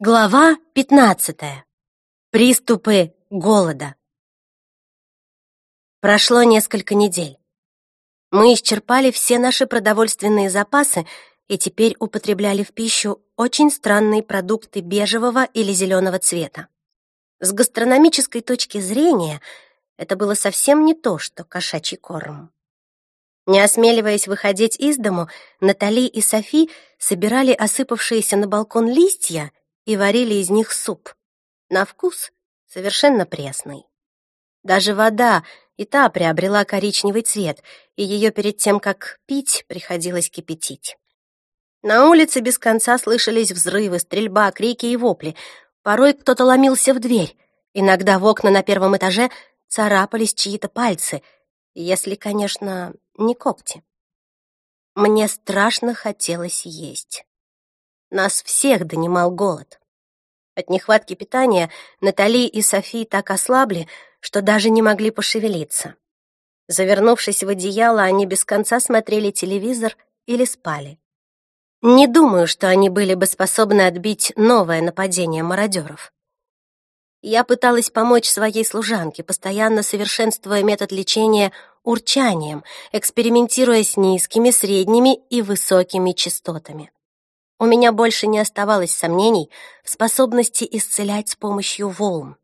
Глава 15. Приступы голода. Прошло несколько недель. Мы исчерпали все наши продовольственные запасы и теперь употребляли в пищу очень странные продукты бежевого или зеленого цвета. С гастрономической точки зрения это было совсем не то, что кошачий корм. Не осмеливаясь выходить из дому, Натали и Софи собирали осыпавшиеся на балкон листья и варили из них суп. На вкус совершенно пресный. Даже вода и та приобрела коричневый цвет, и ее перед тем, как пить, приходилось кипятить. На улице без конца слышались взрывы, стрельба, крики и вопли. Порой кто-то ломился в дверь. Иногда в окна на первом этаже царапались чьи-то пальцы, если, конечно, не когти. Мне страшно хотелось есть. Нас всех донимал голод. От нехватки питания Натали и Софи так ослабли, что даже не могли пошевелиться. Завернувшись в одеяло, они без конца смотрели телевизор или спали. Не думаю, что они были бы способны отбить новое нападение мародеров. Я пыталась помочь своей служанке, постоянно совершенствуя метод лечения урчанием, экспериментируя с низкими, средними и высокими частотами. У меня больше не оставалось сомнений в способности исцелять с помощью волн.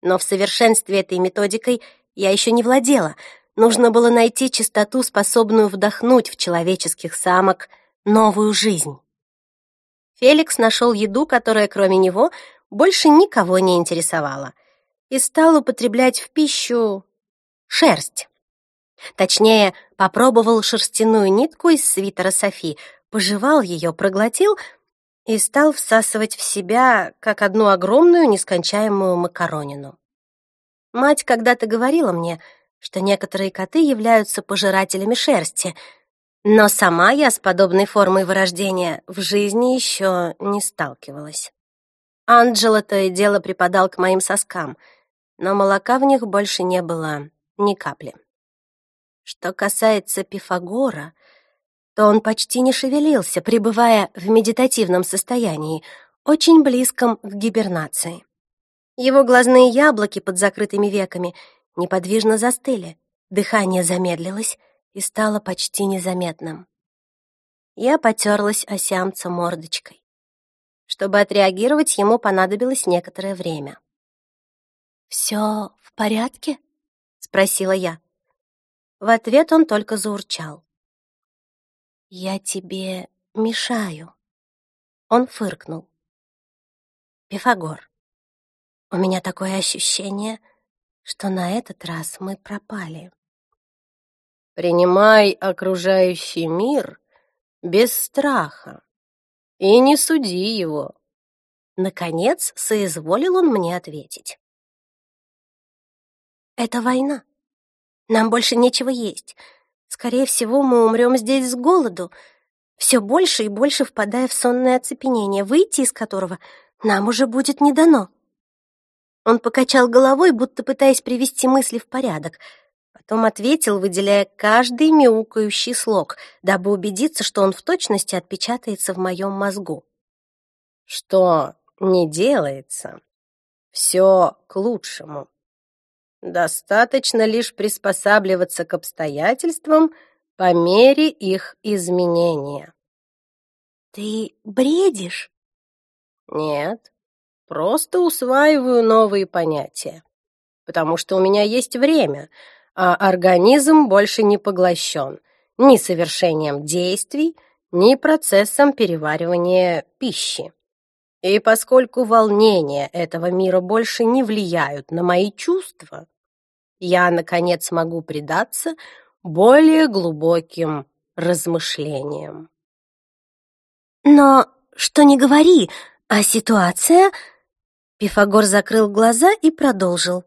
Но в совершенстве этой методикой я еще не владела. Нужно было найти частоту, способную вдохнуть в человеческих самок новую жизнь. Феликс нашел еду, которая, кроме него, больше никого не интересовала, и стал употреблять в пищу шерсть. Точнее, попробовал шерстяную нитку из свитера Софи, пожевал ее, проглотил и стал всасывать в себя, как одну огромную нескончаемую макаронину. Мать когда-то говорила мне, что некоторые коты являются пожирателями шерсти, но сама я с подобной формой вырождения в жизни еще не сталкивалась. Анджело то и дело припадал к моим соскам, но молока в них больше не было ни капли. Что касается Пифагора — то он почти не шевелился, пребывая в медитативном состоянии, очень близком к гибернации. Его глазные яблоки под закрытыми веками неподвижно застыли, дыхание замедлилось и стало почти незаметным. Я потерлась о сямца мордочкой. Чтобы отреагировать, ему понадобилось некоторое время. «Все в порядке?» — спросила я. В ответ он только заурчал. «Я тебе мешаю». Он фыркнул. «Пифагор, у меня такое ощущение, что на этот раз мы пропали». «Принимай окружающий мир без страха и не суди его». Наконец соизволил он мне ответить. «Это война. Нам больше нечего есть. Скорее всего, мы умрем здесь с голоду, все больше и больше впадая в сонное оцепенение, выйти из которого нам уже будет не дано. Он покачал головой, будто пытаясь привести мысли в порядок, потом ответил, выделяя каждый мяукающий слог, дабы убедиться, что он в точности отпечатается в моем мозгу. «Что не делается, все к лучшему». Достаточно лишь приспосабливаться к обстоятельствам по мере их изменения. Ты бредишь? Нет, просто усваиваю новые понятия, потому что у меня есть время, а организм больше не поглощен ни совершением действий, ни процессом переваривания пищи. И поскольку волнения этого мира больше не влияют на мои чувства, я, наконец, могу предаться более глубоким размышлениям. Но что не говори, а ситуация... Пифагор закрыл глаза и продолжил.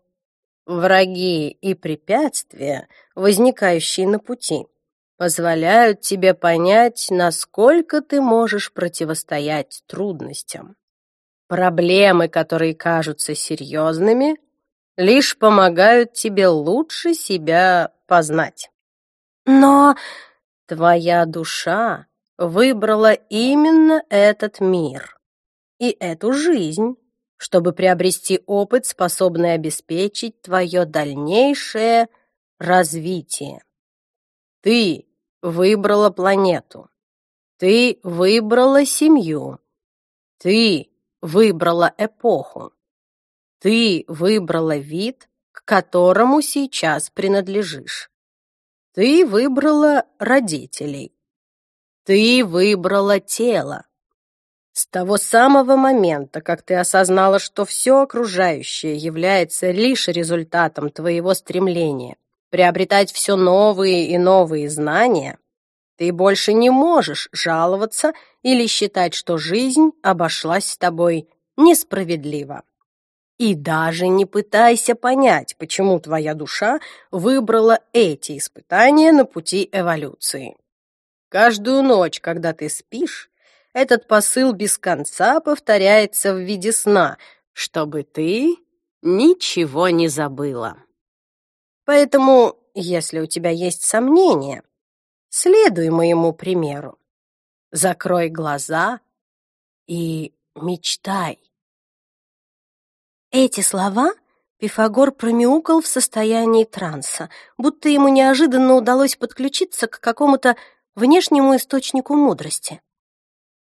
Враги и препятствия, возникающие на пути, позволяют тебе понять, насколько ты можешь противостоять трудностям. Проблемы, которые кажутся серьезными, лишь помогают тебе лучше себя познать. Но твоя душа выбрала именно этот мир. и эту жизнь, чтобы приобрести опыт, способный обеспечить твое дальнейшее развитие. Ты выбрала планету. Ты выбрала семью. Ты выбрала эпоху. Ты выбрала вид, к которому сейчас принадлежишь. Ты выбрала родителей. Ты выбрала тело. С того самого момента, как ты осознала, что все окружающее является лишь результатом твоего стремления приобретать все новые и новые знания, ты больше не можешь жаловаться или считать, что жизнь обошлась с тобой несправедливо. И даже не пытайся понять, почему твоя душа выбрала эти испытания на пути эволюции. Каждую ночь, когда ты спишь, этот посыл без конца повторяется в виде сна, чтобы ты ничего не забыла. Поэтому, если у тебя есть сомнения, следуй моему примеру. Закрой глаза и мечтай. Эти слова Пифагор промяукал в состоянии транса, будто ему неожиданно удалось подключиться к какому-то внешнему источнику мудрости.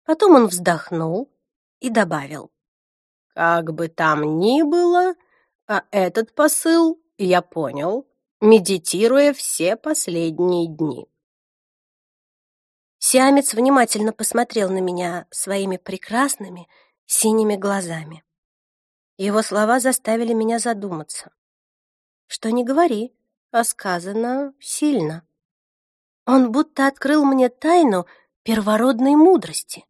Потом он вздохнул и добавил. «Как бы там ни было, а этот посыл я понял, медитируя все последние дни». Сиамец внимательно посмотрел на меня своими прекрасными синими глазами. Его слова заставили меня задуматься. Что не говори, а сказано сильно. Он будто открыл мне тайну первородной мудрости.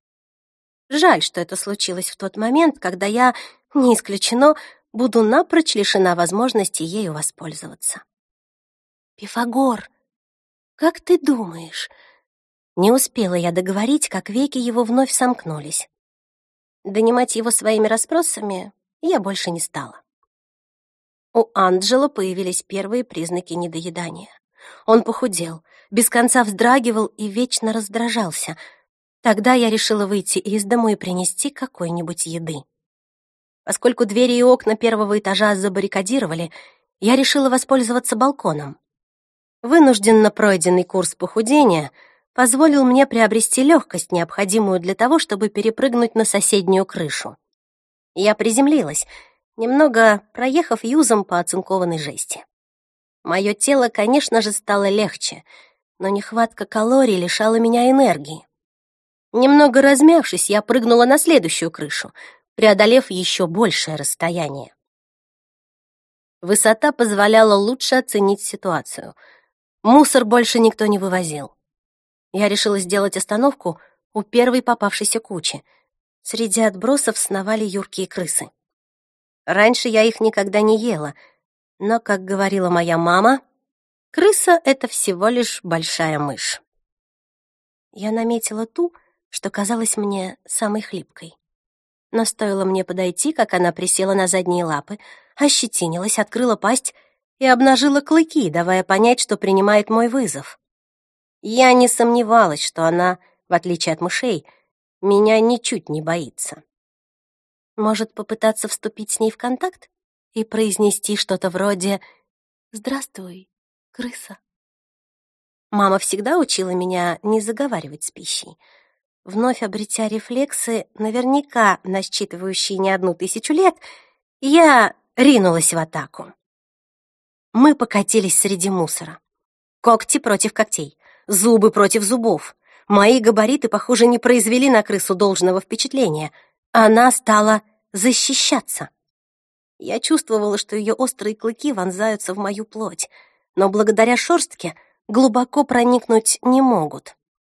Жаль, что это случилось в тот момент, когда я, не исключено, буду напрочь лишена возможности ею воспользоваться. «Пифагор, как ты думаешь?» Не успела я договорить, как веки его вновь сомкнулись. Донимать его своими расспросами я больше не стала. У Анджела появились первые признаки недоедания. Он похудел, без конца вздрагивал и вечно раздражался. Тогда я решила выйти из дому и принести какой-нибудь еды. Поскольку двери и окна первого этажа забаррикадировали, я решила воспользоваться балконом. Вынужденно пройденный курс похудения позволил мне приобрести легкость, необходимую для того, чтобы перепрыгнуть на соседнюю крышу. Я приземлилась, немного проехав юзом по оцинкованной жести. Мое тело, конечно же, стало легче, но нехватка калорий лишала меня энергии. Немного размявшись, я прыгнула на следующую крышу, преодолев еще большее расстояние. Высота позволяла лучше оценить ситуацию. Мусор больше никто не вывозил. Я решила сделать остановку у первой попавшейся кучи — Среди отбросов сновали юркие крысы. Раньше я их никогда не ела, но, как говорила моя мама, крыса — это всего лишь большая мышь. Я наметила ту, что казалась мне самой хлипкой. Но стоило мне подойти, как она присела на задние лапы, ощетинилась, открыла пасть и обнажила клыки, давая понять, что принимает мой вызов. Я не сомневалась, что она, в отличие от мышей, — меня ничуть не боится. Может, попытаться вступить с ней в контакт и произнести что-то вроде «Здравствуй, крыса». Мама всегда учила меня не заговаривать с пищей. Вновь обретя рефлексы, наверняка насчитывающие не одну тысячу лет, я ринулась в атаку. Мы покатились среди мусора. Когти против когтей, зубы против зубов, Мои габариты, похоже, не произвели на крысу должного впечатления. Она стала защищаться. Я чувствовала, что ее острые клыки вонзаются в мою плоть, но благодаря шерстке глубоко проникнуть не могут.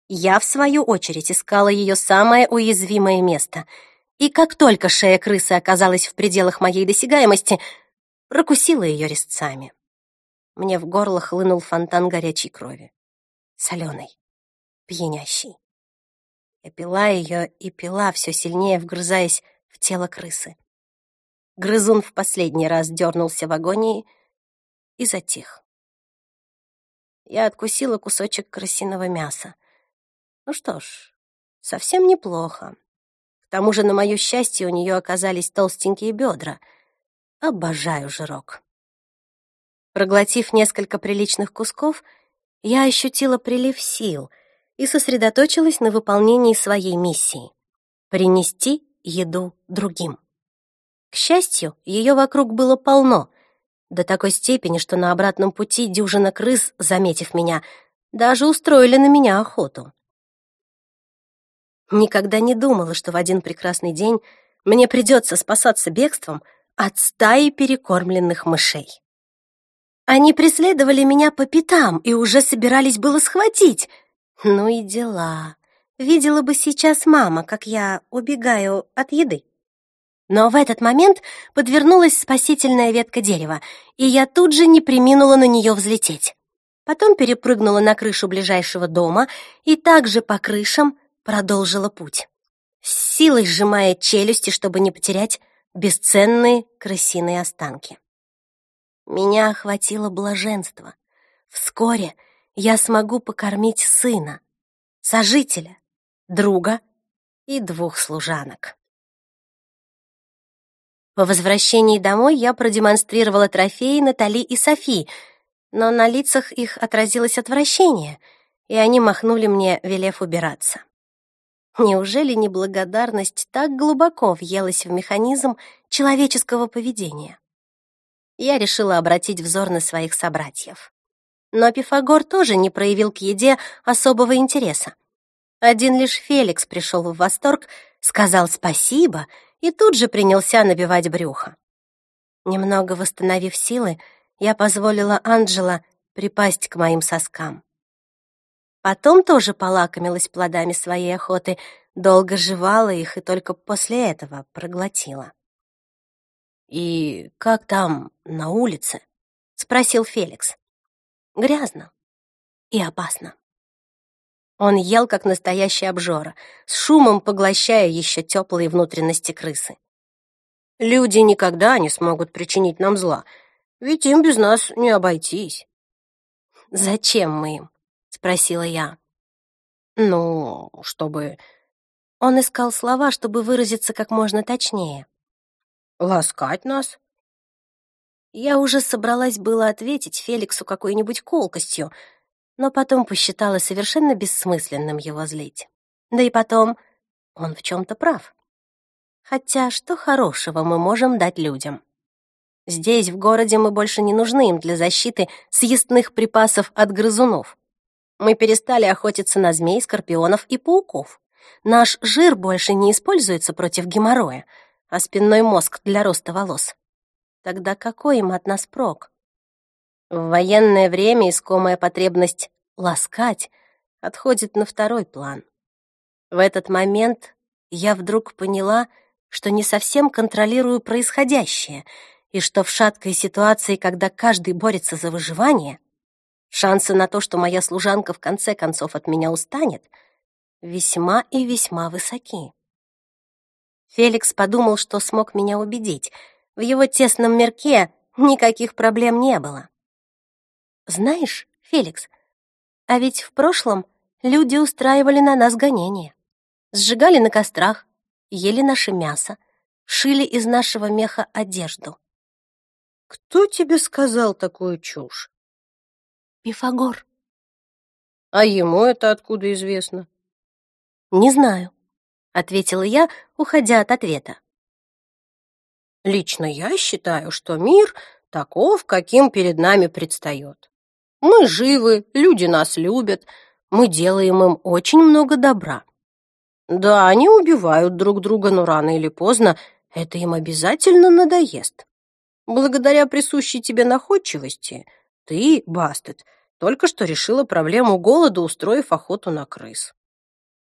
Я, в свою очередь, искала ее самое уязвимое место. И как только шея крысы оказалась в пределах моей досягаемости, прокусила ее резцами. Мне в горло хлынул фонтан горячей крови. Соленой пьянящий. Я пила ее и пила, все сильнее вгрызаясь в тело крысы. Грызун в последний раз дернулся в агонии и затих. Я откусила кусочек крысиного мяса. Ну что ж, совсем неплохо. К тому же, на мое счастье, у нее оказались толстенькие бедра. Обожаю жирок. Проглотив несколько приличных кусков, я ощутила прилив сил и сосредоточилась на выполнении своей миссии — принести еду другим. К счастью, ее вокруг было полно, до такой степени, что на обратном пути дюжина крыс, заметив меня, даже устроили на меня охоту. Никогда не думала, что в один прекрасный день мне придется спасаться бегством от стаи перекормленных мышей. Они преследовали меня по пятам и уже собирались было схватить. Ну и дела. Видела бы сейчас мама, как я убегаю от еды. Но в этот момент подвернулась спасительная ветка дерева, и я тут же не приминула на нее взлететь. Потом перепрыгнула на крышу ближайшего дома и также по крышам продолжила путь, с силой сжимая челюсти, чтобы не потерять бесценные крысиные останки. Меня охватило блаженство. Вскоре я смогу покормить сына, сожителя, друга и двух служанок. По возвращении домой я продемонстрировала трофеи Натали и Софи, но на лицах их отразилось отвращение, и они махнули мне, велев убираться. Неужели неблагодарность так глубоко въелась в механизм человеческого поведения? Я решила обратить взор на своих собратьев. Но Пифагор тоже не проявил к еде особого интереса. Один лишь Феликс пришел в восторг, сказал спасибо и тут же принялся набивать брюхо. Немного восстановив силы, я позволила Анджела припасть к моим соскам. Потом тоже полакомилась плодами своей охоты, долго жевала их и только после этого проглотила. «И как там, на улице?» — спросил Феликс. «Грязно и опасно». Он ел, как настоящий обжора, с шумом поглощая еще теплые внутренности крысы. «Люди никогда не смогут причинить нам зла, ведь им без нас не обойтись». «Зачем мы им?» спросила я. «Ну, чтобы...» Он искал слова, чтобы выразиться как можно точнее. «Ласкать нас?» Я уже собралась было ответить Феликсу какой-нибудь колкостью, но потом посчитала совершенно бессмысленным его злить. Да и потом, он в чем-то прав. Хотя что хорошего мы можем дать людям? Здесь, в городе, мы больше не нужны им для защиты съестных припасов от грызунов. Мы перестали охотиться на змей, скорпионов и пауков. Наш жир больше не используется против геморроя, а спинной мозг для роста волос. Тогда какой им от нас прок? В военное время искомая потребность ласкать отходит на второй план. В этот момент я вдруг поняла, что не совсем контролирую происходящее, и что в шаткой ситуации, когда каждый борется за выживание, Шансы на то, что моя служанка в конце концов от меня устанет, весьма и весьма высоки. Феликс подумал, что смог меня убедить. В его тесном мирке никаких проблем не было. Знаешь, Феликс, а ведь в прошлом люди устраивали на нас гонения. Сжигали на кострах, ели наше мясо, шили из нашего меха одежду. Кто тебе сказал такую чушь? Пифагор. А ему это откуда известно? Не знаю, ответила я, уходя от ответа. Лично я считаю, что мир таков, каким перед нами предстает. Мы живы, люди нас любят, мы делаем им очень много добра. Да, они убивают друг друга, но рано или поздно это им обязательно надоест. Благодаря присущей тебе находчивости — ты, Бастет, только что решила проблему голода, устроив охоту на крыс.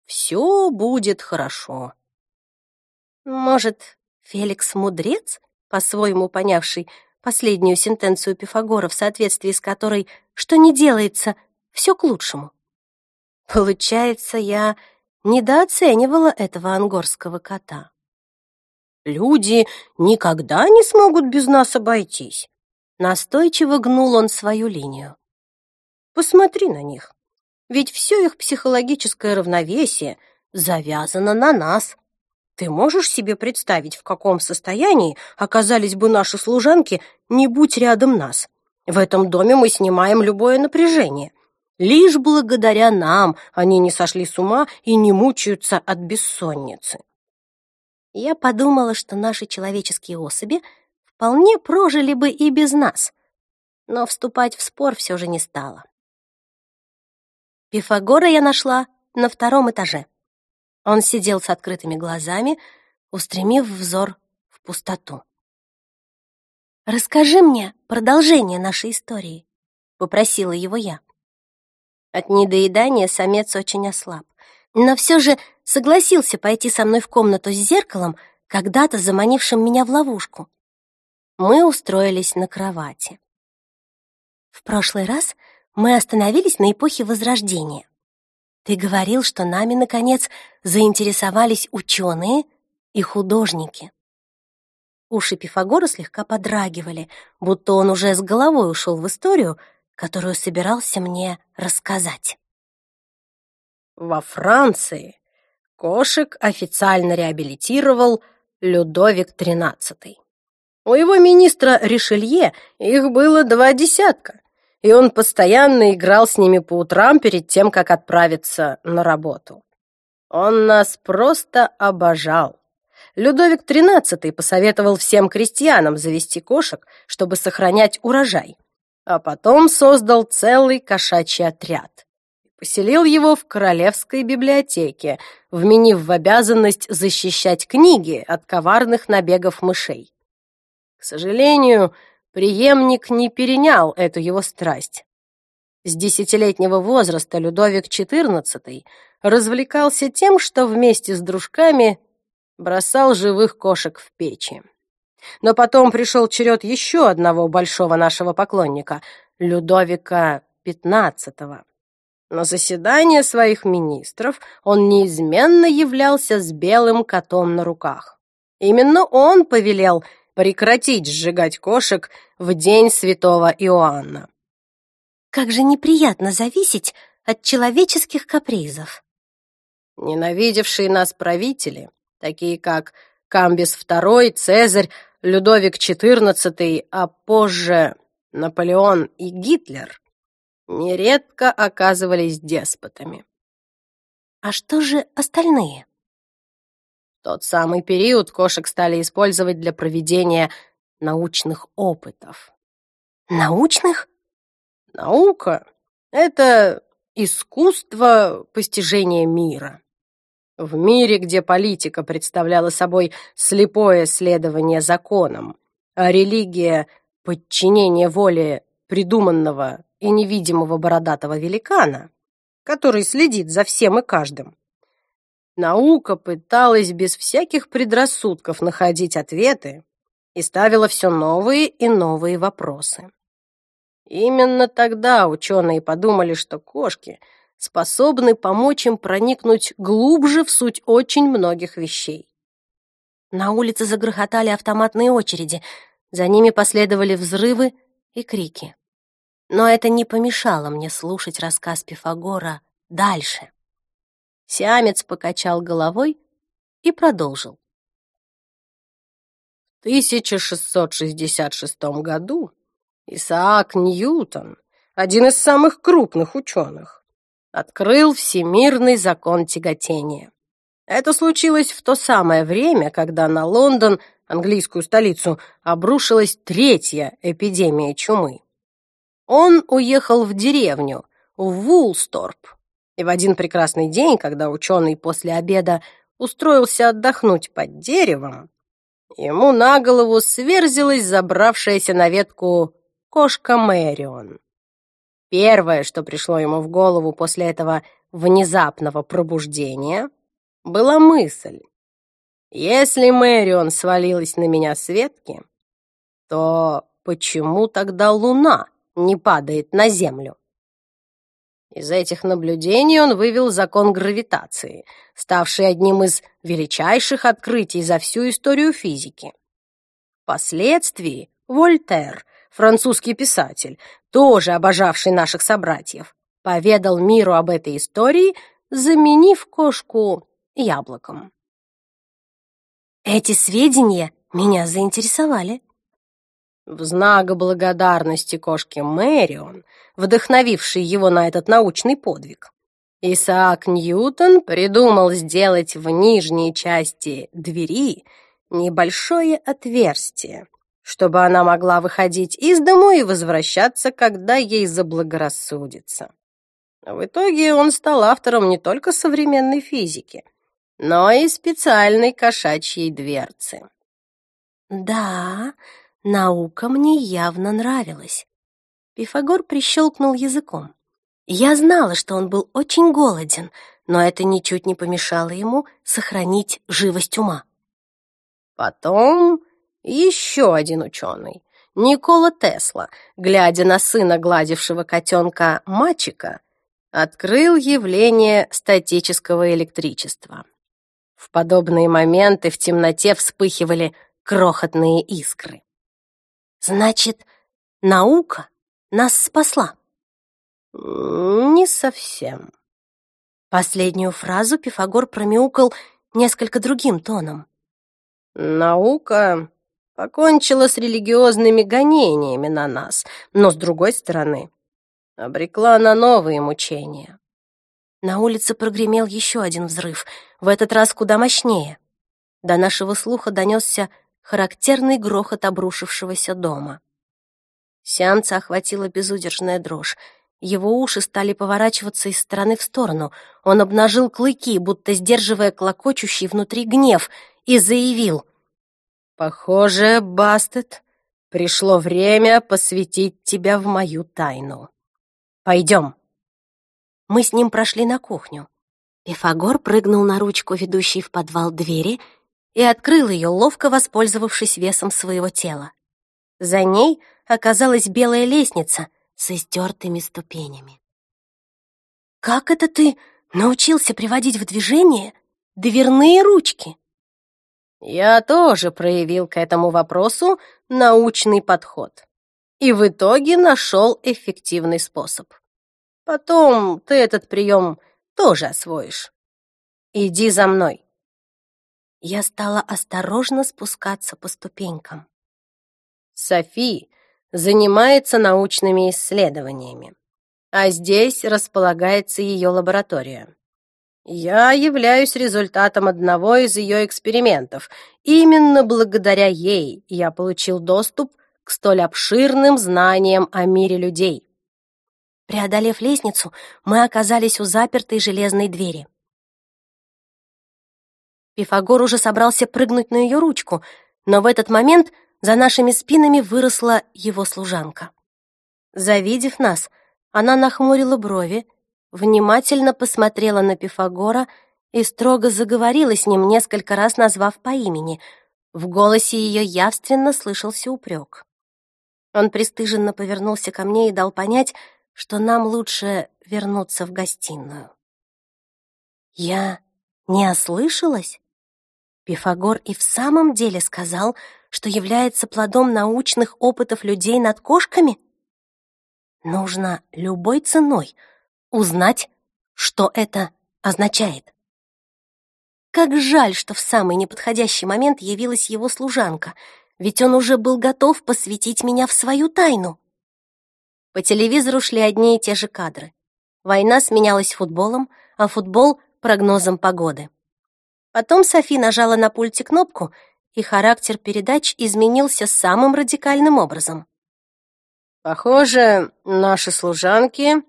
Все будет хорошо. Может, Феликс мудрец, по-своему понявший последнюю сентенцию Пифагора, в соответствии с которой «что не делается, все к лучшему». Получается, я недооценивала этого ангорского кота. Люди никогда не смогут без нас обойтись. Настойчиво гнул он свою линию. Посмотри на них. Ведь все их психологическое равновесие завязано на нас. Ты можешь себе представить, в каком состоянии оказались бы наши служанки, не будь рядом нас? В этом доме мы снимаем любое напряжение. Лишь благодаря нам они не сошли с ума и не мучаются от бессонницы. Я подумала, что наши человеческие особи вполне прожили бы и без нас, но вступать в спор все же не стала. Пифагора я нашла на втором этаже. Он сидел с открытыми глазами, устремив взор в пустоту. «Расскажи мне продолжение нашей истории», — попросила его я. От недоедания самец очень ослаб, но все же согласился пойти со мной в комнату с зеркалом, когда-то заманившим меня в ловушку. Мы устроились на кровати. В прошлый раз мы остановились на эпохе Возрождения. Ты говорил, что нами, наконец, заинтересовались ученые и художники. Уши Пифагора слегка подрагивали, будто он уже с головой ушел в историю, которую собирался мне рассказать. Во Франции кошек официально реабилитировал Людовик XIII. У его министра Ришелье их было два десятка, и он постоянно играл с ними по утрам перед тем, как отправиться на работу. Он нас просто обожал. Людовик XIII посоветовал всем крестьянам завести кошек, чтобы сохранять урожай, а потом создал целый кошачий отряд. Поселил его в королевской библиотеке, вменив в обязанность защищать книги от коварных набегов мышей. К сожалению, преемник не перенял эту его страсть. С десятилетнего возраста Людовик XIV развлекался тем, что вместе с дружками бросал живых кошек в печи. Но потом пришел черед еще одного большого нашего поклонника, Людовика XV. На заседание своих министров он неизменно являлся с белым котом на руках. Именно он повелел прекратить сжигать кошек в день святого Иоанна. Как же неприятно зависеть от человеческих капризов. Ненавидевшие нас правители, такие как Камбис II, Цезарь, Людовик XIV, а позже Наполеон и Гитлер, нередко оказывались деспотами. А что же остальные? Тот самый период кошек стали использовать для проведения научных опытов. Научных? Наука — это искусство постижения мира. В мире, где политика представляла собой слепое следование законам, а религия — подчинение воле придуманного и невидимого бородатого великана, который следит за всем и каждым, Наука пыталась без всяких предрассудков находить ответы и ставила все новые и новые вопросы. Именно тогда ученые подумали, что кошки способны помочь им проникнуть глубже в суть очень многих вещей. На улице загрохотали автоматные очереди, за ними последовали взрывы и крики. Но это не помешало мне слушать рассказ Пифагора дальше. Сиамец покачал головой и продолжил. В 1666 году Исаак Ньютон, один из самых крупных ученых, открыл всемирный закон тяготения. Это случилось в то самое время, когда на Лондон, английскую столицу, обрушилась третья эпидемия чумы. Он уехал в деревню, в Вулсторп, и в один прекрасный день, когда ученый после обеда устроился отдохнуть под деревом, ему на голову сверзилась забравшаяся на ветку кошка Мэрион. Первое, что пришло ему в голову после этого внезапного пробуждения, была мысль. Если Мэрион свалилась на меня с ветки, то почему тогда луна не падает на землю? Из этих наблюдений он вывел закон гравитации, ставший одним из величайших открытий за всю историю физики. Впоследствии Вольтер, французский писатель, тоже обожавший наших собратьев, поведал миру об этой истории, заменив кошку яблоком. Эти сведения меня заинтересовали. В знак благодарности кошке Мэрион, вдохновившей его на этот научный подвиг, Исаак Ньютон придумал сделать в нижней части двери небольшое отверстие, чтобы она могла выходить из дому и возвращаться, когда ей заблагорассудится. В итоге он стал автором не только современной физики, но и специальной кошачьей дверцы. Да, наука мне явно нравилась. Пифагор прищелкнул языком. Я знала, что он был очень голоден, но это ничуть не помешало ему сохранить живость ума. Потом еще один ученый, Никола Тесла, глядя на сына гладившего котенка Мачика, открыл явление статического электричества. В подобные моменты в темноте вспыхивали крохотные искры. Значит, наука нас спасла. Не совсем. Последнюю фразу Пифагор промяукал несколько другим тоном. Наука покончила с религиозными гонениями на нас, но, с другой стороны, обрекла на новые мучения. На улице прогремел еще один взрыв, в этот раз куда мощнее. До нашего слуха донесся характерный грохот обрушившегося дома. Сеанса охватила безудержная дрожь. Его уши стали поворачиваться из стороны в сторону. Он обнажил клыки, будто сдерживая клокочущий внутри гнев, и заявил. «Похоже, Бастет, пришло время посвятить тебя в мою тайну. Пойдем». Мы с ним прошли на кухню. Пифагор прыгнул на ручку, ведущей в подвал двери, и открыл ее, ловко воспользовавшись весом своего тела. За ней оказалась белая лестница — с истертыми ступенями. «Как это ты научился приводить в движение дверные ручки?» «Я тоже проявил к этому вопросу научный подход и в итоге нашел эффективный способ. Потом ты этот прием тоже освоишь. Иди за мной». Я стала осторожно спускаться по ступенькам. Софи занимается научными исследованиями, а здесь располагается ее лаборатория. Я являюсь результатом одного из ее экспериментов. Именно благодаря ей я получил доступ к столь обширным знаниям о мире людей. Преодолев лестницу, мы оказались у запертой железной двери. Пифагор уже собрался прыгнуть на ее ручку, но в этот момент за нашими спинами выросла его служанка. Завидев нас, она нахмурила брови, внимательно посмотрела на Пифагора и строго заговорила с ним, несколько раз назвав по имени. В голосе ее явственно слышался упрек. Он пристыженно повернулся ко мне и дал понять, что нам лучше вернуться в гостиную. Я не ослышалась? Пифагор и в самом деле сказал, что является плодом научных опытов людей над кошками? Нужно любой ценой узнать, что это означает. Как жаль, что в самый неподходящий момент явилась его служанка, ведь он уже был готов посвятить меня в свою тайну. По телевизору шли одни и те же кадры. Война сменялась футболом, а футбол — прогнозом погоды. Потом Софи нажала на пульте кнопку, и характер передач изменился самым радикальным образом. «Похоже, наши служанки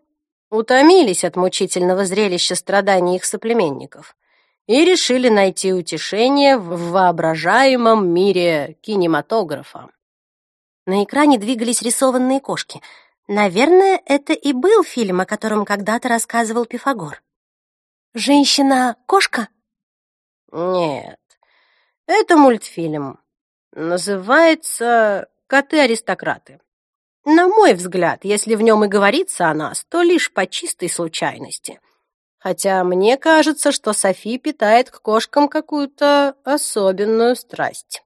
утомились от мучительного зрелища страданий их соплеменников и решили найти утешение в воображаемом мире кинематографа». На экране двигались рисованные кошки. Наверное, это и был фильм, о котором когда-то рассказывал Пифагор. «Женщина-кошка?» Нет, это мультфильм. Называется «Коты-аристократы». На мой взгляд, если в нем и говорится о нас, то лишь по чистой случайности. Хотя мне кажется, что Софи питает к кошкам какую-то особенную страсть.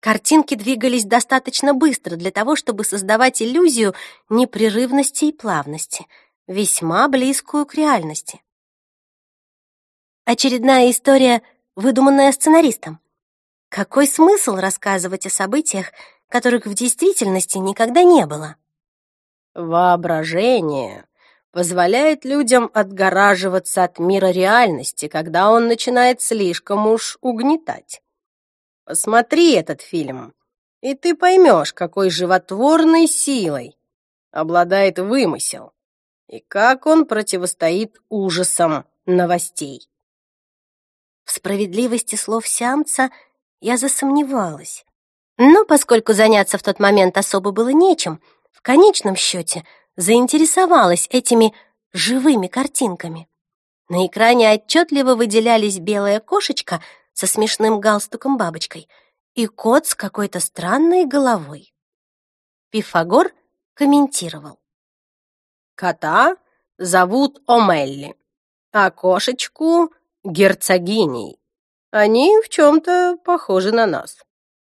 Картинки двигались достаточно быстро для того, чтобы создавать иллюзию непрерывности и плавности, весьма близкую к реальности. Очередная история выдуманное сценаристом. Какой смысл рассказывать о событиях, которых в действительности никогда не было? Воображение позволяет людям отгораживаться от мира реальности, когда он начинает слишком уж угнетать. Посмотри этот фильм, и ты поймешь, какой животворной силой обладает вымысел и как он противостоит ужасам новостей. В справедливости слов Сямца я засомневалась. Но поскольку заняться в тот момент особо было нечем, в конечном счете заинтересовалась этими живыми картинками. На экране отчетливо выделялись белая кошечка со смешным галстуком-бабочкой и кот с какой-то странной головой. Пифагор комментировал. Кота зовут Омелли, а кошечку — герцогиней. Они в чем-то похожи на нас.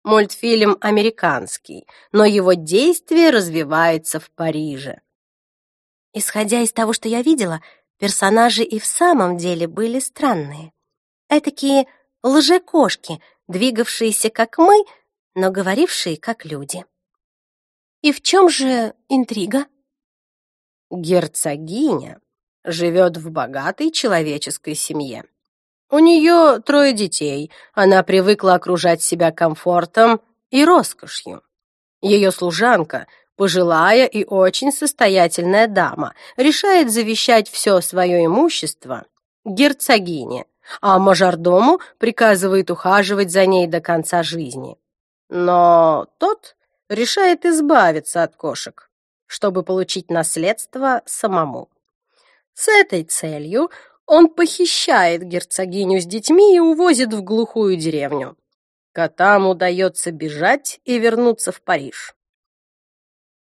Мультфильм американский, но его действие развивается в Париже. Исходя из того, что я видела, персонажи и в самом деле были странные. Этакие лже-кошки, двигавшиеся как мы, но говорившие как люди. И в чем же интрига? Герцогиня живет в богатой человеческой семье. У нее трое детей, она привыкла окружать себя комфортом и роскошью. Ее служанка, пожилая и очень состоятельная дама, решает завещать все свое имущество герцогине, а мажордому приказывает ухаживать за ней до конца жизни. Но тот решает избавиться от кошек, чтобы получить наследство самому. С этой целью он похищает герцогиню с детьми и увозит в глухую деревню. Котам удается бежать и вернуться в Париж.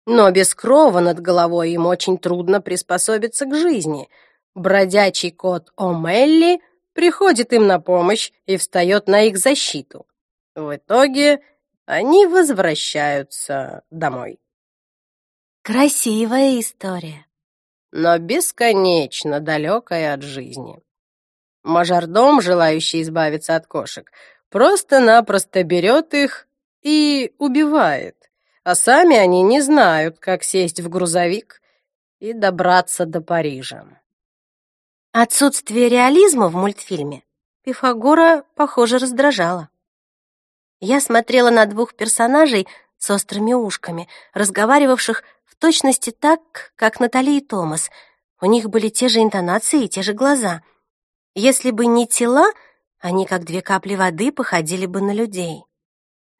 Но без крова над головой им очень трудно приспособиться к жизни. Бродячий кот О'Мелли приходит им на помощь и встает на их защиту. В итоге они возвращаются домой. Красивая история но бесконечно далекая от жизни. Мажордом, желающий избавиться от кошек, просто-напросто берет их и убивает, а сами они не знают, как сесть в грузовик и добраться до Парижа. Отсутствие реализма в мультфильме Пифагора, похоже, раздражало. Я смотрела на двух персонажей с острыми ушками, разговаривавших точности так, как Натали и Томас. У них были те же интонации и те же глаза. Если бы не тела, они, как две капли воды, походили бы на людей.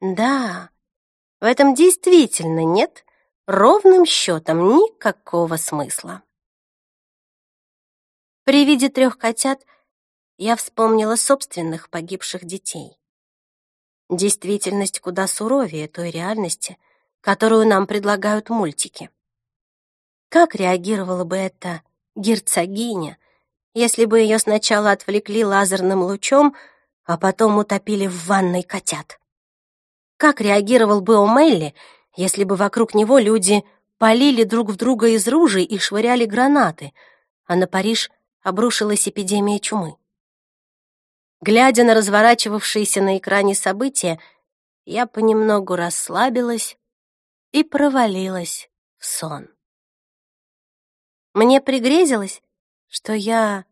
Да, в этом действительно нет ровным счетом никакого смысла. При виде трех котят я вспомнила собственных погибших детей. Действительность куда суровее той реальности — которую нам предлагают мультики. Как реагировала бы эта герцогиня, если бы ее сначала отвлекли лазерным лучом, а потом утопили в ванной котят? Как реагировал бы О'Мелли, если бы вокруг него люди полили друг в друга из ружей и швыряли гранаты, а на Париж обрушилась эпидемия чумы? Глядя на разворачивавшиеся на экране события, я понемногу расслабилась и провалилась в сон. Мне пригрезилось, что я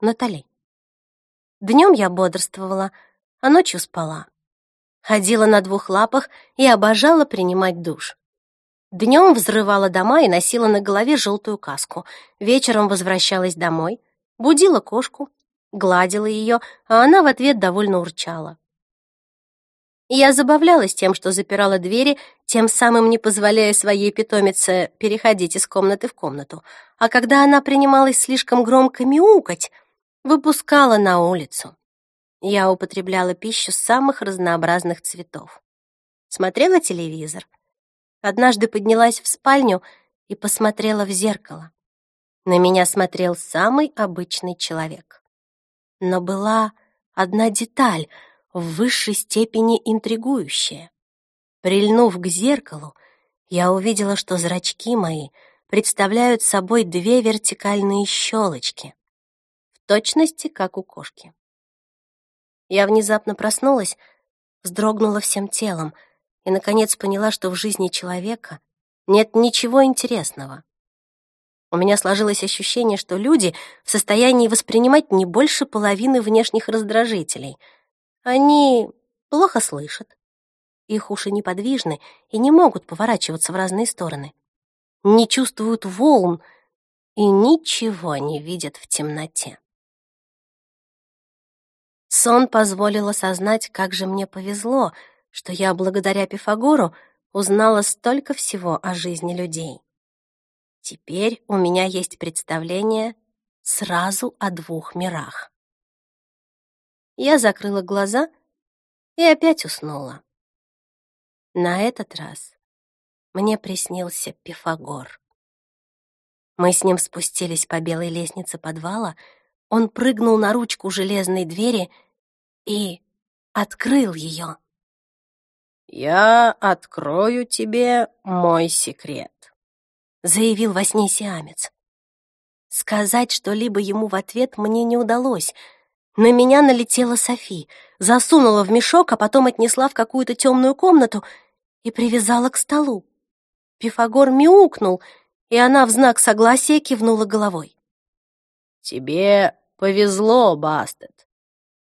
Натали. Днем я бодрствовала, а ночью спала. Ходила на двух лапах и обожала принимать душ. Днем взрывала дома и носила на голове желтую каску. Вечером возвращалась домой, будила кошку, гладила ее, а она в ответ довольно урчала. Я забавлялась тем, что запирала двери, тем самым не позволяя своей питомице переходить из комнаты в комнату. А когда она принималась слишком громко мяукать, выпускала на улицу. Я употребляла пищу самых разнообразных цветов. Смотрела телевизор. Однажды поднялась в спальню и посмотрела в зеркало. На меня смотрел самый обычный человек. Но была одна деталь — в высшей степени интригующее. Прильнув к зеркалу, я увидела, что зрачки мои представляют собой две вертикальные щелочки, в точности, как у кошки. Я внезапно проснулась, вздрогнула всем телом и, наконец, поняла, что в жизни человека нет ничего интересного. У меня сложилось ощущение, что люди в состоянии воспринимать не больше половины внешних раздражителей. Они плохо слышат. Их уши неподвижны и не могут поворачиваться в разные стороны. Не чувствуют волн и ничего не видят в темноте. Сон позволил осознать, как же мне повезло, что я благодаря Пифагору узнала столько всего о жизни людей. Теперь у меня есть представление сразу о двух мирах. Я закрыла глаза и опять уснула. На этот раз мне приснился Пифагор. Мы с ним спустились по белой лестнице подвала, он прыгнул на ручку железной двери и открыл ее. «Я открою тебе мой секрет», заявил во сне сиамец. Сказать что-либо ему в ответ мне не удалось. На меня налетела Софи, засунула в мешок, а потом отнесла в какую-то темную комнату и привязала к столу. Пифагор мяукнул, и она в знак согласия кивнула головой. «Тебе повезло, Бастет.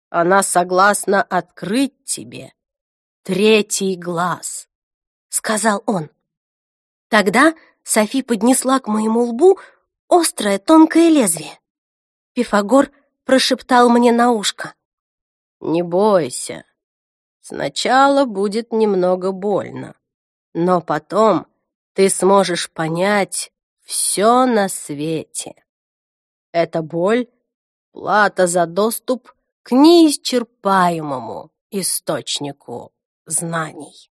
Она согласна открыть тебе третий глаз», — сказал он. Тогда Софи поднесла к моему лбу острое тонкое лезвие. Пифагор прошептал мне на ушко. «Не бойся. Сначала будет немного больно, но потом ты сможешь понять все на свете. Эта боль — плата за доступ к неисчерпаемому источнику знаний».